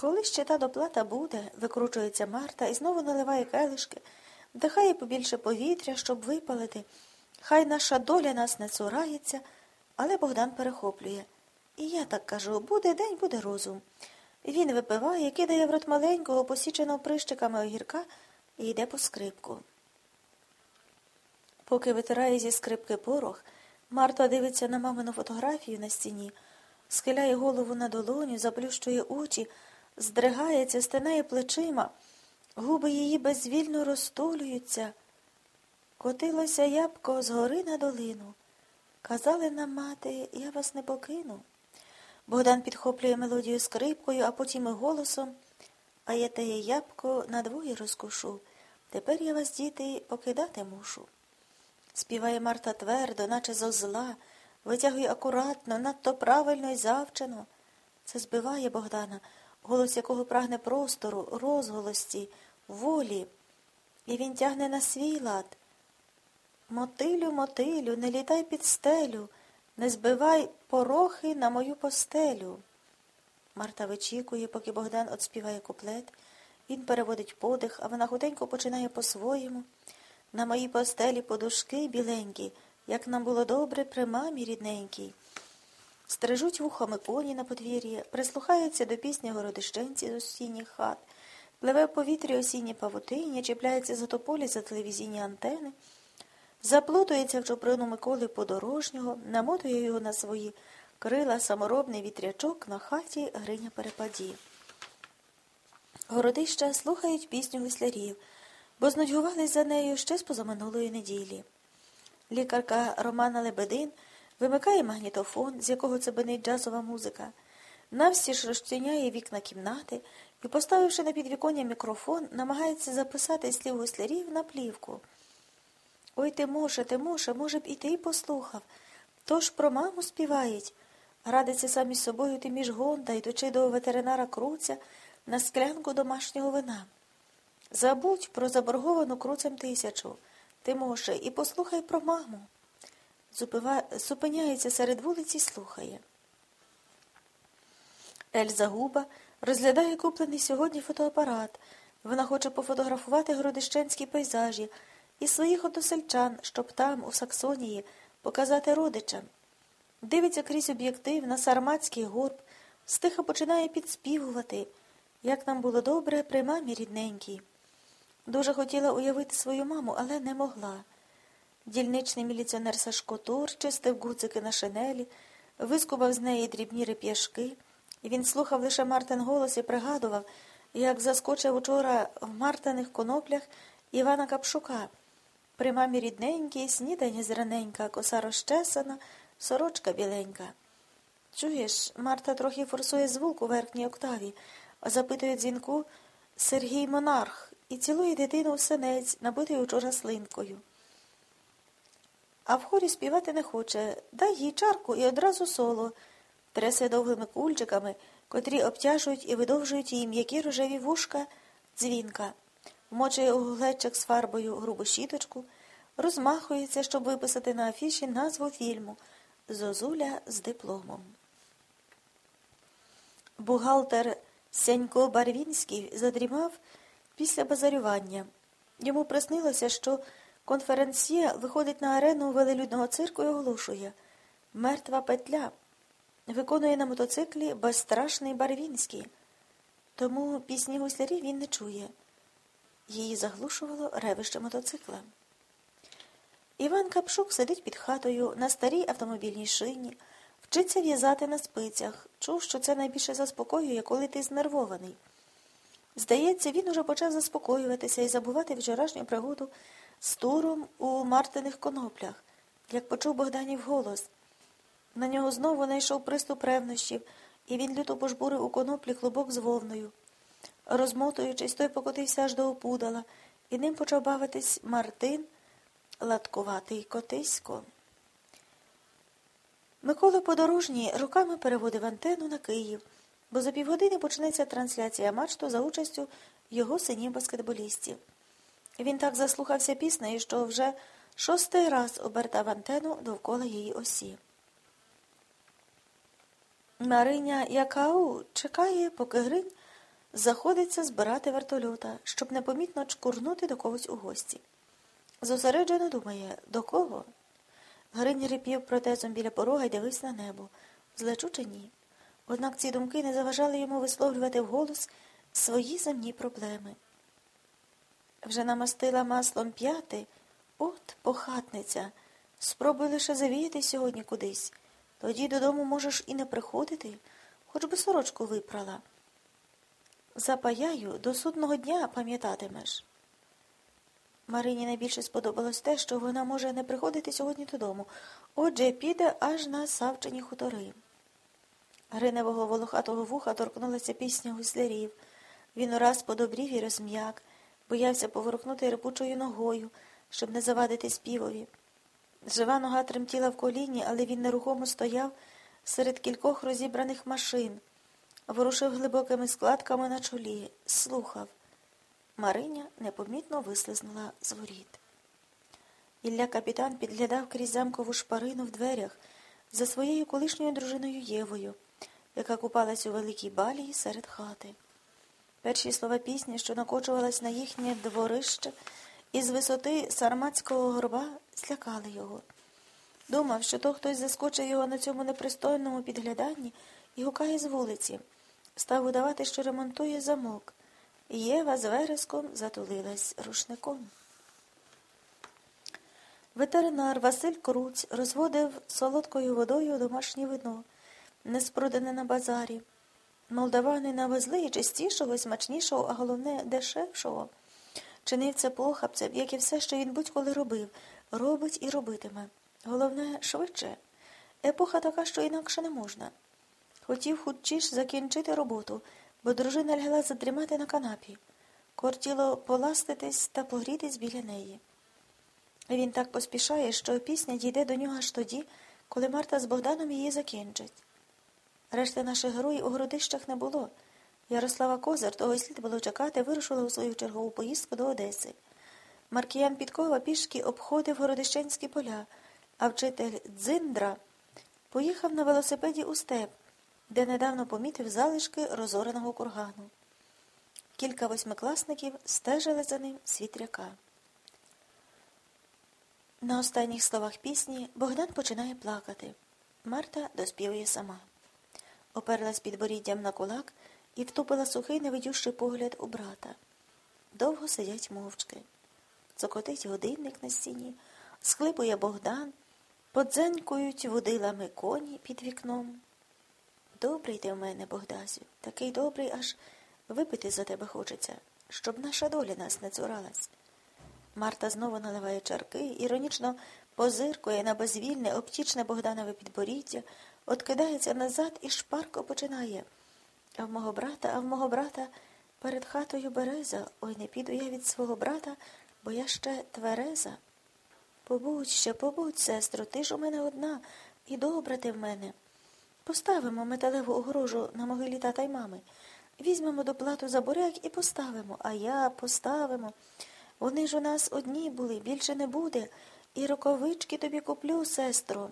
Коли ще та доплата буде, викручується Марта і знову наливає келишки, вдихає побільше повітря, щоб випалити. Хай наша доля нас не цурається, але Богдан перехоплює. І я так кажу буде день, буде розум. Він випиває, кидає в рот маленького, посіченого прищиками огірка і йде по скрипку. Поки витирає зі скрипки порох, Марта дивиться на мамину фотографію на стіні, схиляє голову на долоню, заплющує очі, здригається, стинає плечима, губи її безвільно розтулюються. Котилося ябко з гори на долину. Казали нам, мати, я вас не покину. Богдан підхоплює мелодію скрипкою, а потім і голосом. А я теє ябко надвоє розкушу. Тепер я вас, діти, покидати мушу. Співає Марта твердо, наче зо зла, витягує акуратно, надто правильно і завчено. Це збиває Богдана, голос якого прагне простору, розголості, волі. І він тягне на свій лад. Мотилю, мотилю, не літай під стелю, не збивай порохи на мою постелю. Марта вичікує, поки Богдан отспіває куплет. Він переводить подих, а вона худенько починає по-своєму. На моїй постелі подушки біленькі, як нам було добре при мамі рідненькій. Стрижуть вухами коні на подвір'ї, прислухаються до пісні городищенці з осінніх хат, пливе в повітрі осінні павутині, чіпляється за тополі за телевізійні антени, заплутується в чоприну Миколи подорожнього, намотує його на свої крила саморобний вітрячок на хаті Гриня Перепаді. Городища слухають пісню веслярів, бо знудьгувались за нею ще з позаминулої неділі. Лікарка Романа Лебедин вимикає магнітофон, з якого цебенить джазова музика, навстіж розчиняє вікна кімнати і, поставивши на підвіконня мікрофон, намагається записати слів гуслярів на плівку. Ой Тимоше, Тимоше, може б і ти послухав. Тож про маму співають. Радиться сам із собою Тиміш Гонда, йдучи до ветеринара Круця на склянку домашнього вина. Забудь про заборговану круцем тисячу, Тимоше, і послухай про маму. Зупива... Зупиняється серед вулиці і слухає. Ельза Губа розглядає куплений сьогодні фотоапарат. Вона хоче пофотографувати городищенські пейзажі і своїх односельчан, щоб там, у Саксонії, показати родичам. Дивиться крізь об'єктив на сарматський горб, стиха починає підспівувати, як нам було добре при мамі рідненькій. Дуже хотіла уявити свою маму, але не могла. Дільничний міліціонер Сашко Тур чистив гуцики на шинелі, вискубав з неї дрібні реп'яшки. Він слухав лише Мартин голос і пригадував, як заскочив учора в Мартиних коноплях Івана Капшука. При мамі рідненькій, снідання зраненька, коса розчесана, сорочка біленька. Чуєш, Марта трохи форсує звук у верхній октаві, запитує дзвінку Сергій Монарх і цілує дитину в синець, набитий учора слинкою. А в хорі співати не хоче. Дай їй чарку і одразу соло, тресе довгими кульчиками, котрі обтяжують і видовжують її м'які рожеві вушка, дзвінка, вмочує у глечик з фарбою грубу щіточку, розмахується, щоб виписати на афіші назву фільму Зозуля з дипломом. Бухгалтер Сянько Барвінський задрімав після базарювання. Йому приснилося, що конференціє виходить на арену велелюдного цирку і оголошує Мертва петля виконує на мотоциклі безстрашний Барвінський. Тому пісні гуслярів він не чує. Її заглушувало ревище мотоцикла. Іван Капшук сидить під хатою на старій автомобільній шині, вчиться в'язати на спицях. Чув, що це найбільше заспокоює, коли ти знервований. Здається, він уже почав заспокоюватися і забувати вчорашню пригоду з туром у Мартиних коноплях, як почув Богданів голос. На нього знову найшов приступ ревнощів, і він люто пожбурив у коноплі клубок з вовною. Розмотуючись, той покотився аж до опудала, і ним почав бавитись Мартин, латкуватий котисько. Микола Подорожній руками переводив антенну на Київ, бо за півгодини почнеться трансляція матчу за участю його синів баскетболістів. Він так заслухався піснею, що вже шостий раз обертав антенну довкола її осі. Мариня Якау чекає, поки Гринь заходиться збирати вертольота, щоб непомітно чкурнути до когось у гості. Зосереджено думає, до кого? Гринь рипів протезом біля порога й дивився на небо. Злечу чи ні? Однак ці думки не заважали йому висловлювати вголос свої земні проблеми. Вже намастила маслом п'яти, от похатниця. Спробуй лише завіяти сьогодні кудись. Тоді додому можеш і не приходити, хоч би сорочку випрала. Запаяю до судного дня пам'ятатимеш. Марині найбільше сподобалось те, що вона може не приходити сьогодні додому, отже, піде аж на Савчині хутори. Гриневого волохатого вуха торкнулася пісня гуслярів. Він ураз подобрів і розм'як, боявся поворухнути репучою ногою, щоб не завадити співові. Жива нога тремтіла в коліні, але він нерухомо стояв серед кількох розібраних машин, ворушив глибокими складками на чолі, слухав. Мариня непомітно вислизнула з воріт. Ілля капітан підглядав крізь замкову шпарину в дверях за своєю колишньою дружиною Євою, яка купалась у великій балії серед хати. Перші слова пісні, що накочувалась на їхнє дворище, із висоти сарматського горба злякали його. Думав, що то хтось заскочив його на цьому непристойному підгляданні і гукає з вулиці. Став удавати, що ремонтує замок. Єва з вереском затулилась рушником. Ветеринар Василь Круць розводив солодкою водою домашнє вино, неспродане на базарі. Молдавани навезли і чистішого, і смачнішого, а головне дешевшого. Чинив це похапцем, як і все, що він будь-коли робив, робить і робитиме. Головне, швидше. Епоха така, що інакше не можна. Хотів хутчіш закінчити роботу, бо дружина лягла задрімати на канапі. Кортіло поластитись та погрітись біля неї. Він так поспішає, що пісня дійде до нього аж тоді, коли Марта з Богданом її закінчить. Решти наших героїв у городищах не було. Ярослава Козир, того й слід було чекати, вирушила у свою чергову поїздку до Одеси. Маркіян Підкова пішки обходив городищенські поля, а вчитель Дзиндра поїхав на велосипеді у степ, де недавно помітив залишки розореного кургану. Кілька восьмикласників стежили за ним світряка. На останніх словах пісні Богдан починає плакати. Марта доспівує сама. Оперлась підборіддям на кулак і втупила сухий невидющий погляд у брата. Довго сидять мовчки. Цокотить годинник на стіні, склипує Богдан, подзенькують водилами коні під вікном. Добрий ти в мене, Богдасю, такий добрий, аж випити за тебе хочеться, щоб наша доля нас не цуралась. Марта знову наливає чарки, іронічно позиркує на безвільне, обтічне Богданове підборіддя, откидається назад і шпарко починає. А в мого брата, а в мого брата перед хатою береза. Ой, не піду я від свого брата, бо я ще твереза. Побудь ще, побудь, сестро, ти ж у мене одна, і добра ти в мене. Поставимо металеву огорожу на могилі тата й мами. Візьмемо доплату за буряк і поставимо, а я поставимо. Вони ж у нас одні були, більше не буде. І роковички тобі куплю, сестро.